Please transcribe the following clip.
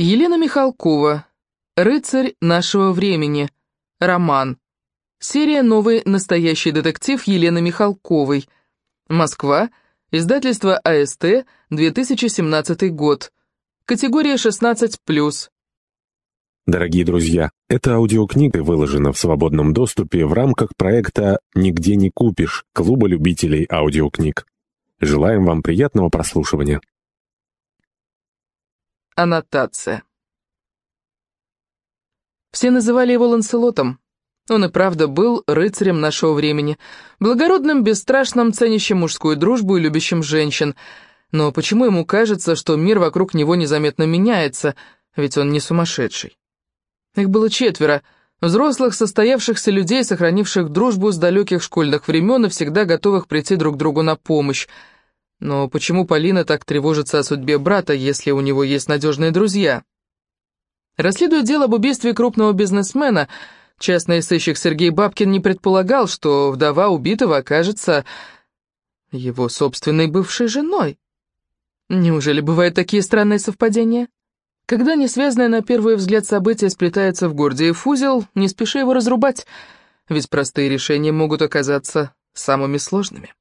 Елена Михалкова. «Рыцарь нашего времени». Роман. Серия «Новый настоящий детектив» Елены Михалковой. Москва. Издательство АСТ. 2017 год. Категория 16+. Дорогие друзья, эта аудиокнига выложена в свободном доступе в рамках проекта «Нигде не купишь» Клуба любителей аудиокниг. Желаем вам приятного прослушивания. Аннотация. Все называли его Ланселотом. Он и правда был рыцарем нашего времени, благородным, бесстрашным, ценящим мужскую дружбу и любящим женщин. Но почему ему кажется, что мир вокруг него незаметно меняется, ведь он не сумасшедший? Их было четверо, взрослых, состоявшихся людей, сохранивших дружбу с далеких школьных времен и всегда готовых прийти друг другу на помощь. Но почему Полина так тревожится о судьбе брата, если у него есть надежные друзья? Расследуя дело об убийстве крупного бизнесмена, частный сыщик Сергей Бабкин не предполагал, что вдова убитого окажется его собственной бывшей женой. Неужели бывают такие странные совпадения? Когда несвязанное на первый взгляд событие сплетается в Гордиев узел, не спеши его разрубать, ведь простые решения могут оказаться самыми сложными.